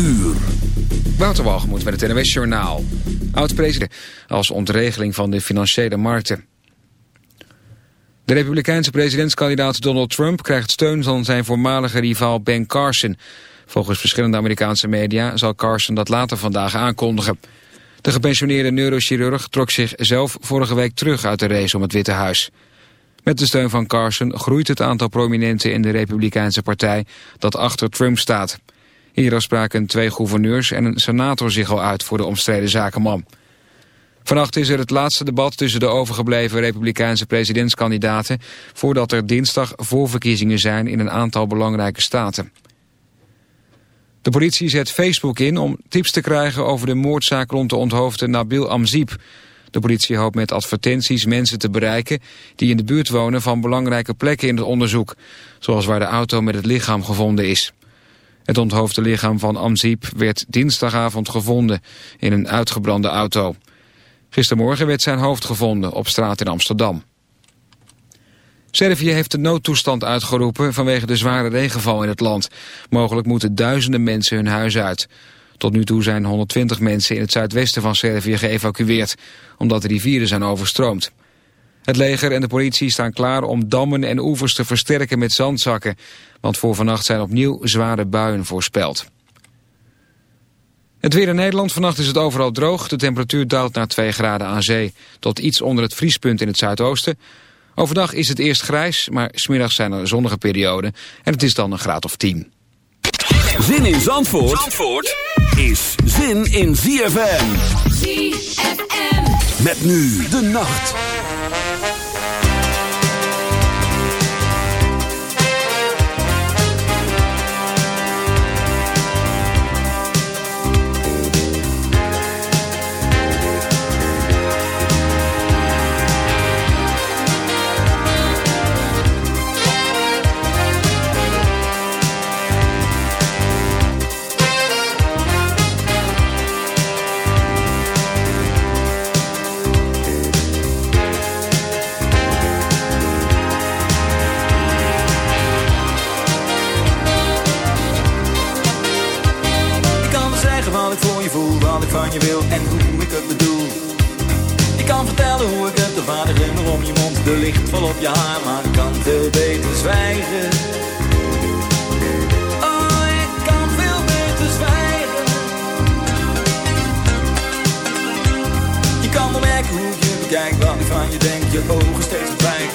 uur. Wouter met het NWS Journaal. Oud-president als ontregeling van de financiële markten. De republikeinse presidentskandidaat Donald Trump krijgt steun van zijn voormalige rivaal Ben Carson. Volgens verschillende Amerikaanse media zal Carson dat later vandaag aankondigen. De gepensioneerde neurochirurg trok zich zelf vorige week terug uit de race om het Witte Huis. Met de steun van Carson groeit het aantal prominenten in de Republikeinse partij dat achter Trump staat. Hier spraken twee gouverneurs en een senator zich al uit voor de omstreden zakenman. Vannacht is er het laatste debat tussen de overgebleven republikeinse presidentskandidaten... voordat er dinsdag voorverkiezingen zijn in een aantal belangrijke staten. De politie zet Facebook in om tips te krijgen over de moordzaak rond de onthoofde Nabil Amziep. De politie hoopt met advertenties mensen te bereiken die in de buurt wonen van belangrijke plekken in het onderzoek. Zoals waar de auto met het lichaam gevonden is. Het onthoofde lichaam van Amziep werd dinsdagavond gevonden in een uitgebrande auto. Gistermorgen werd zijn hoofd gevonden op straat in Amsterdam. Servië heeft de noodtoestand uitgeroepen vanwege de zware regenval in het land. Mogelijk moeten duizenden mensen hun huis uit. Tot nu toe zijn 120 mensen in het zuidwesten van Servië geëvacueerd, omdat de rivieren zijn overstroomd. Het leger en de politie staan klaar om dammen en oevers te versterken met zandzakken, want voor vannacht zijn opnieuw zware buien voorspeld. Het weer in Nederland. Vannacht is het overal droog. De temperatuur daalt naar 2 graden aan zee tot iets onder het vriespunt in het zuidoosten. Overdag is het eerst grijs, maar smiddags zijn er zonnige perioden en het is dan een graad of 10. Zin in Zandvoort, Zandvoort is zin in ZFM. ZFM. Met nu de nacht. Van op je haar, maar kan veel beter zwijgen. Oh, ik kan veel beter zwijgen. Je kan wel merken hoe je bekijk, wat ik van je denk, je ogen steeds verdwijnen.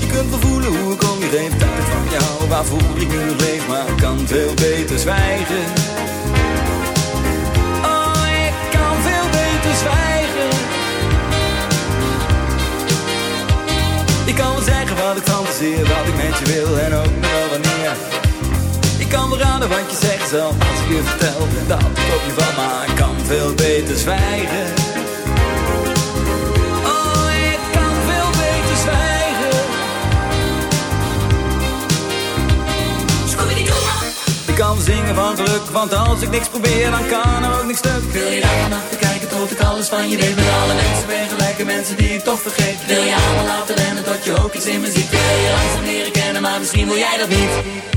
Je kunt wel voelen hoe ik om je heen, dat ik van jou, waarvoor ik nu leef, maar kan veel beter zwijgen. Ik kan wel zeggen wat ik fantaseer, wat ik met je wil en ook nog wel wanneer. Ik kan wel raden wat je zegt zelf als ik je vertel dat ik op je van, maar ik kan veel beter zwijgen. Oh, ik kan veel beter zwijgen. Ik kan zingen van geluk, want als ik niks probeer, dan kan er ook niks stuk. Wil je daar vannacht kijken tot ik alles van je weet? Met alle mensen ben gelijke mensen die ik toch vergeet. Wil je allemaal laten rennen tot je ook iets in me ziet? Wil je langzaam leren kennen, maar misschien wil jij dat niet.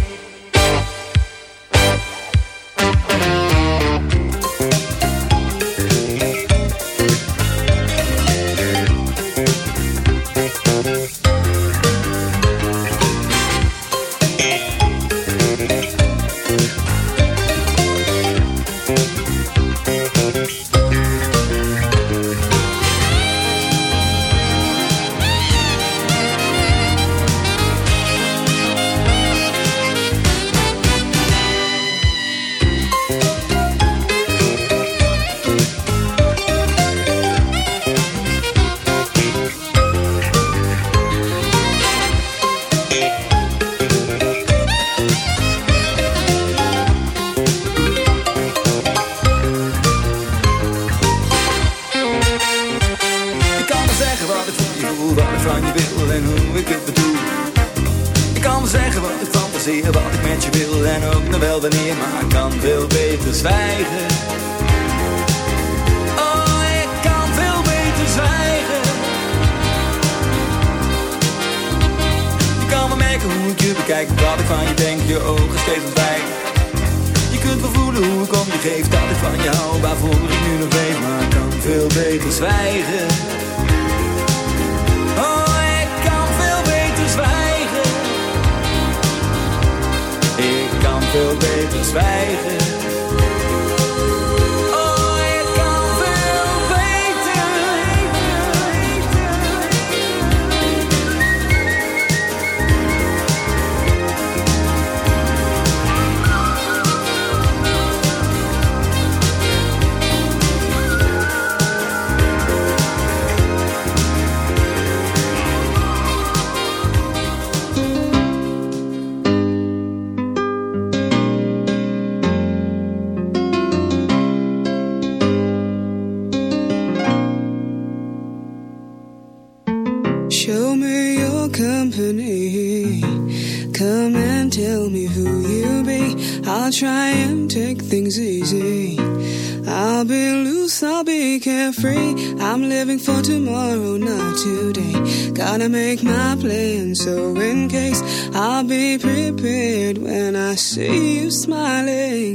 Living for tomorrow, not today. Gotta make my plan so in case I'll be prepared when I see you smiling.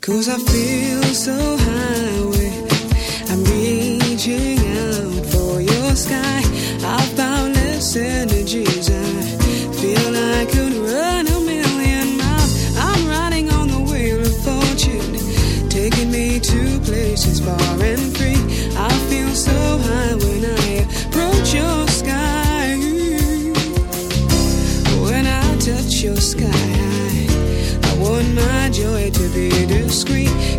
Cause I feel so high with I'm reaching out for your sky. I've boundless energies.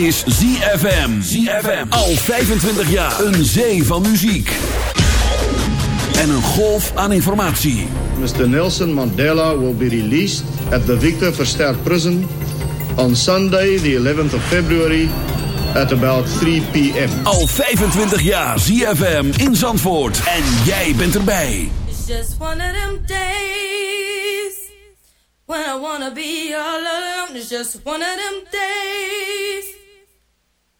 is ZFM. ZFM. Al 25 jaar. Een zee van muziek. En een golf aan informatie. Mr. Nelson Mandela will be released at the Victor Verster Prison on Sunday, the 11th of February, at about 3 p.m. Al 25 jaar ZFM in Zandvoort. En jij bent erbij. It's just one of them days when I wanna be all alone. It's just one of them days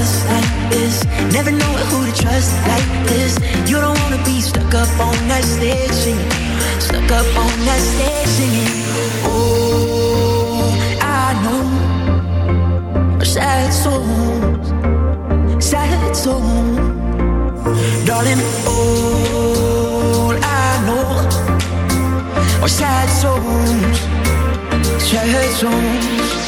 us like this. Never know who to trust like this. You don't wanna be stuck up on that stage singing, stuck up on that stage singing. Oh, I know our sad souls, sad souls, darling. All I know are sad souls, sad souls.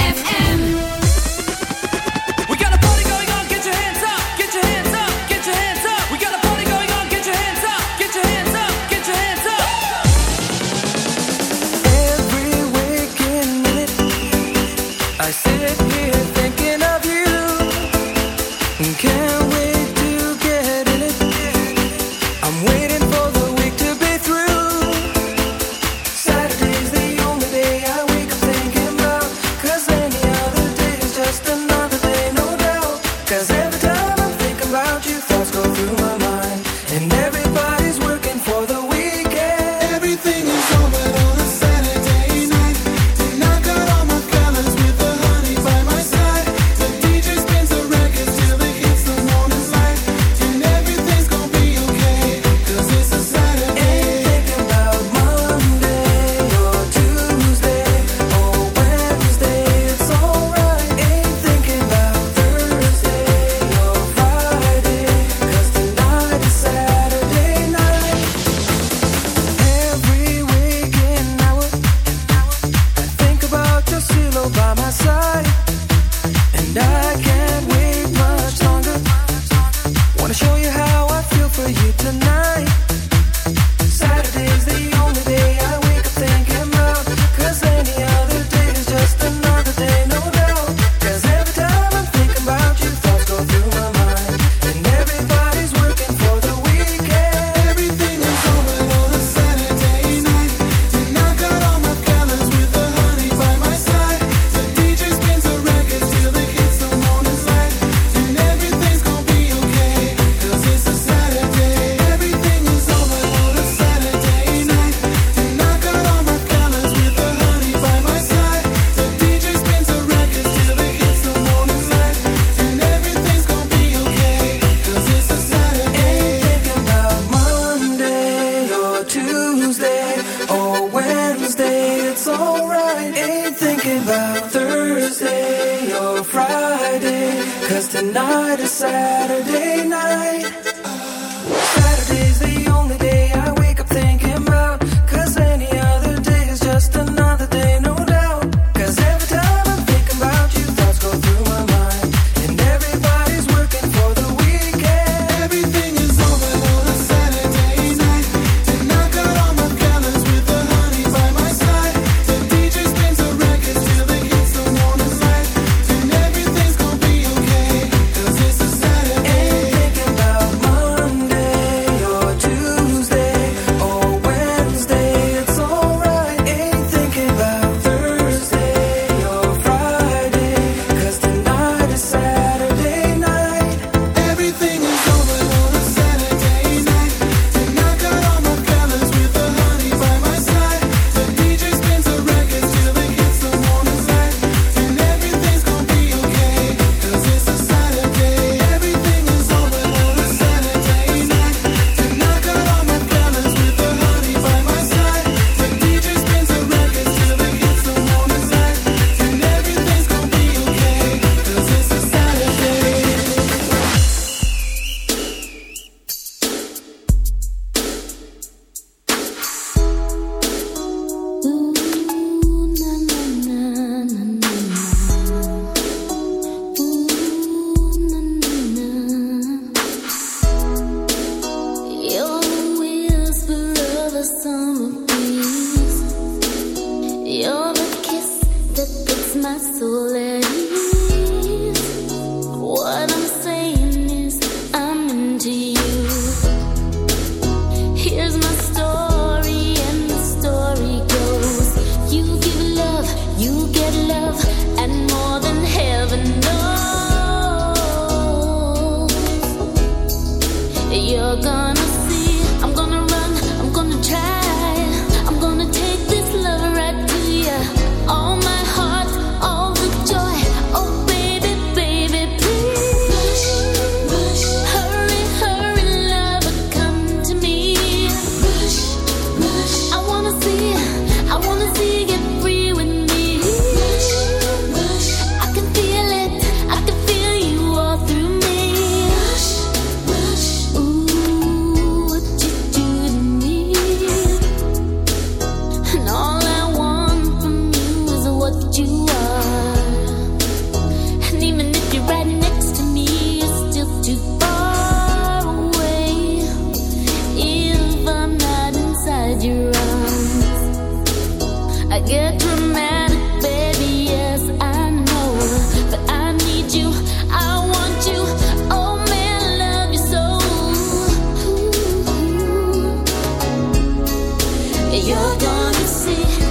You're gonna see.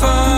far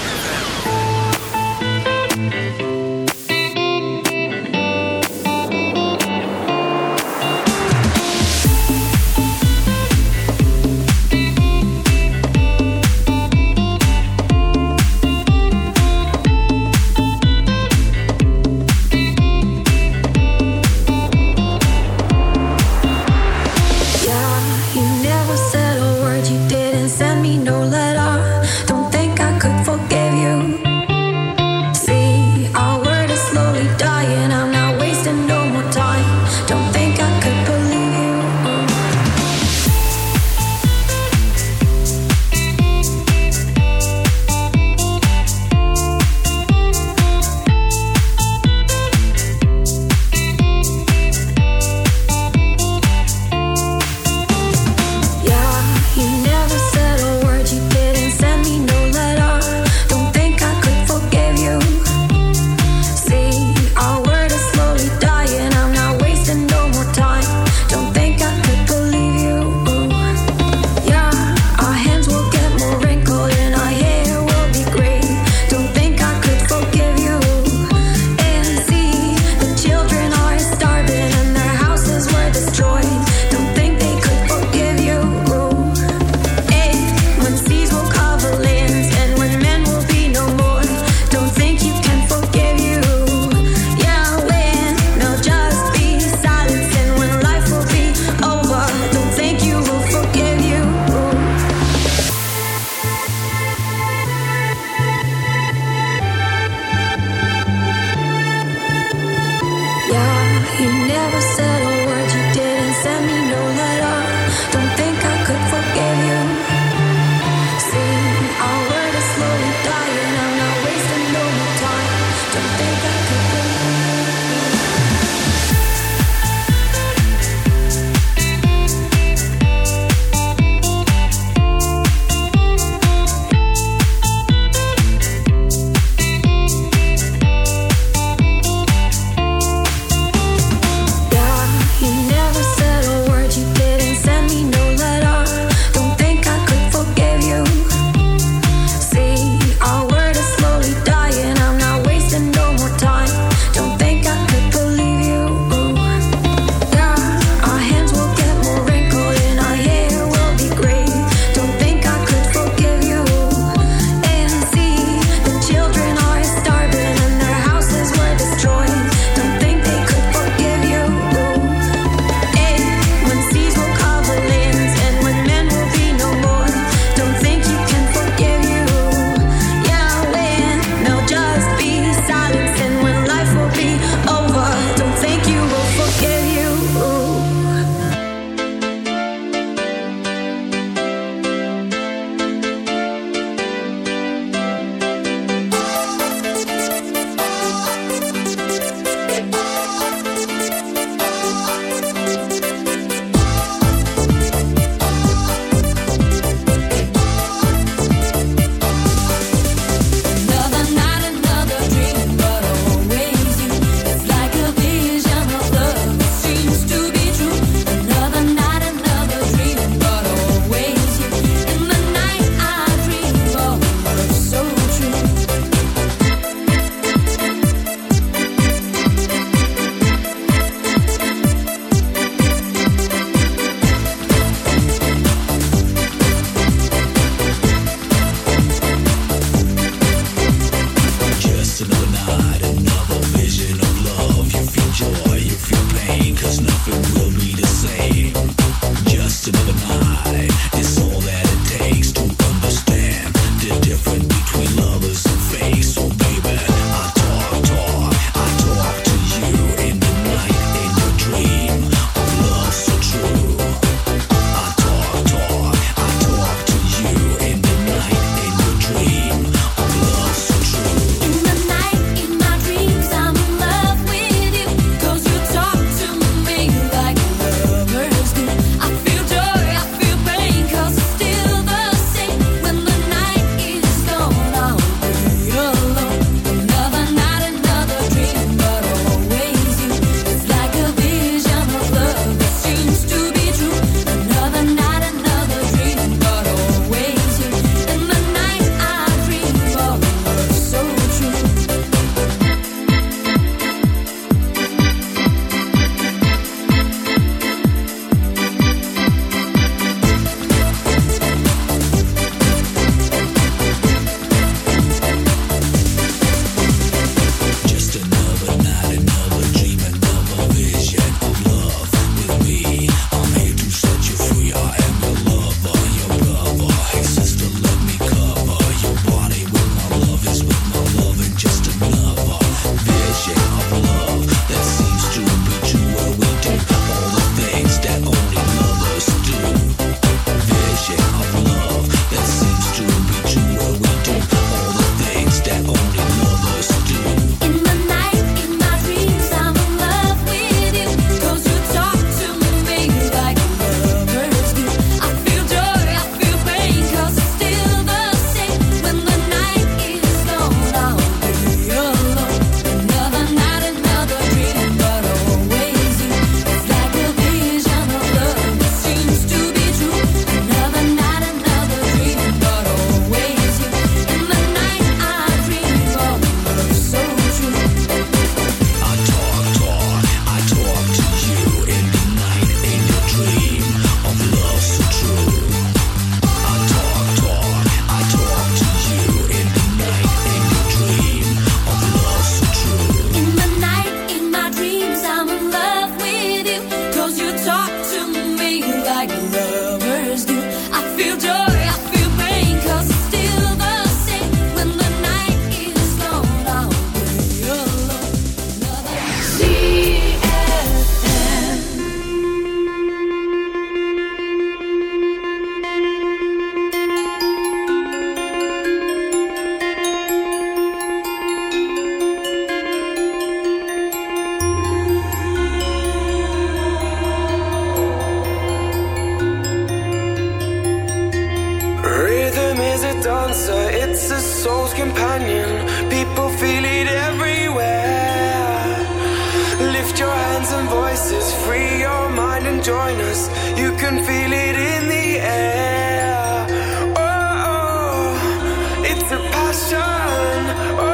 Passion.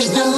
ждала